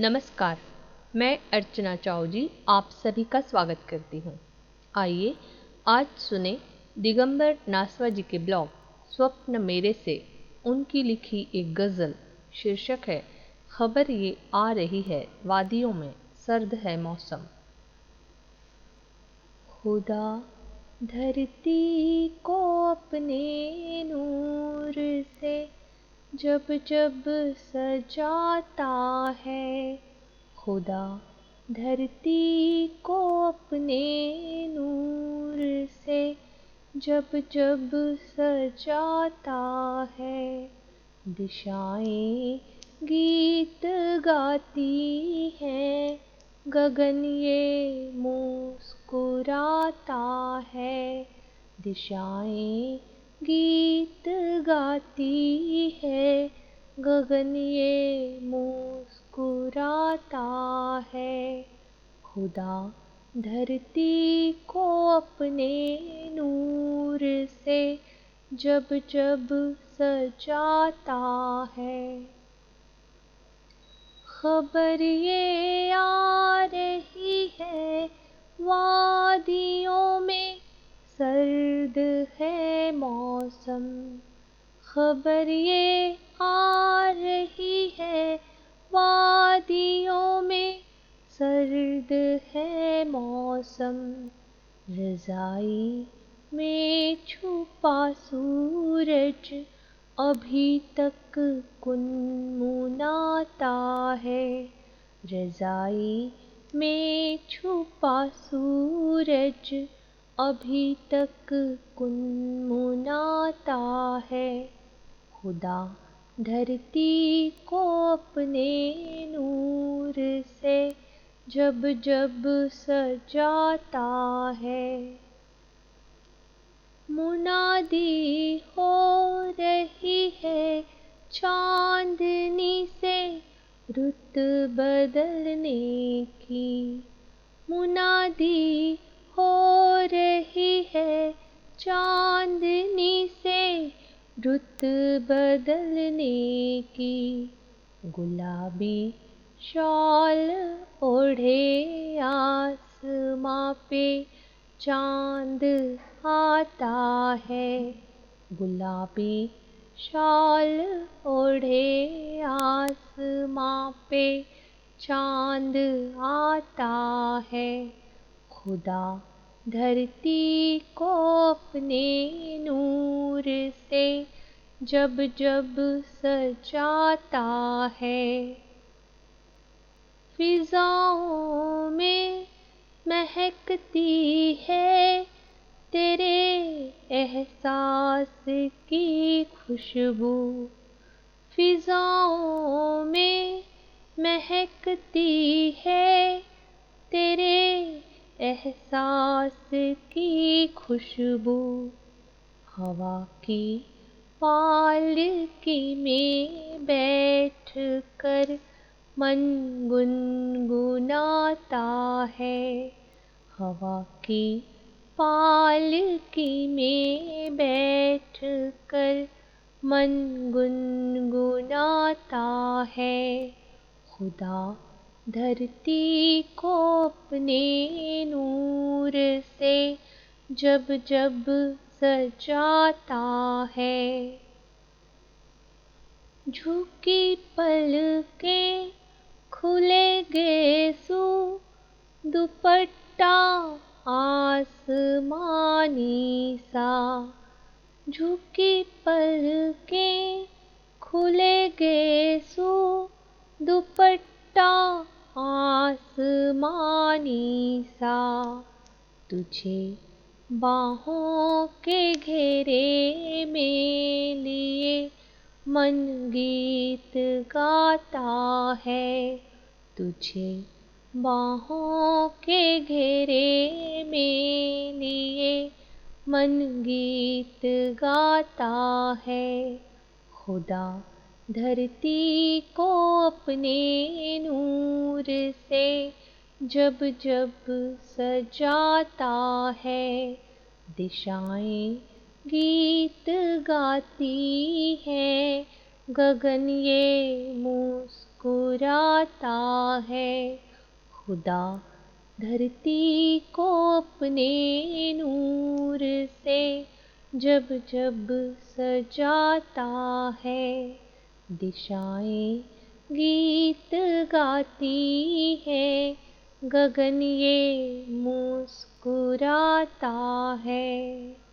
नमस्कार, मैं अर्चना चाओ जी आप सभी का स्वागत करती हूँ। आइए, आज सुने दिगंबर नासवा जी के ब्लॉग, स्वप्न मेरे से, उनकी लिखी एक गज़ल, शीर्षक है, खबर ये आ रही है वादियों में, सर्द है मौसम। खुदा धरती को अपने नूर से जब जब सजाता है, खुदा धरती को अपने नूर से, जब जब सजाता है, दिशाएँ गीत गाती हैं, गगन ये मुस्कुराता है, दिशाएँ गीत गाती है। गगन ये मुस्कुराता है। खुदा धरती को अपने नूर से जब जब सजाता है। खबर ये आ रही है वादियों खबर ये आ रही है, वादियों में सर्द है मौसम। रज़ाई में छुपा सूरज अभी तक कुनमुनाता है। रज़ाई में छुपा सूरज अभी तक कुनमुनाता है। खुदा धरती को अपने नूर से जब जब सजाता है। मुनादी हो रही है चांदनी से रुत बदलने की। मुनादी रुत बदलने की, गुलाबी शॉल ओढ़े आसमां पे, चाँद आता है, गुलाबी शॉल ओढ़े आसमां पे, चाँद आता है, खुदा धरती को अपने जब जब सजाता है। फिजाओं में महकती है तेरे एहसास की खुशबू। फिजाओं में महकती है तेरे एहसास की खुशबू। हवा की पालकी में बैठ कर मन गुनगुनाता है। हवा की पालकी में बैठ कर मन गुनगुनाता है। खुदा धरती को अपने नूर से जब जब सजाता है। झुकी पल के खुले गेसू, दुपट्टा आसमानी सा। झुकी पल के खुले गेसू, दुपट्टा आसमानी सा। तुझे बाहों के घेरे में लिए मन गीत गाता है। तुझे बाहों के घेरे में लिए मन गीत गाता है। खुदा धरती को अपने नूर से जब जब सजाता है, दिशाएँ गीत गाती हैं, गगन ये मुस्कुराता है। खुदा धरती को अपने नूर से जब जब सजाता है, दिशाएँ गीत गाती है गगन ये मुस्कुराता है।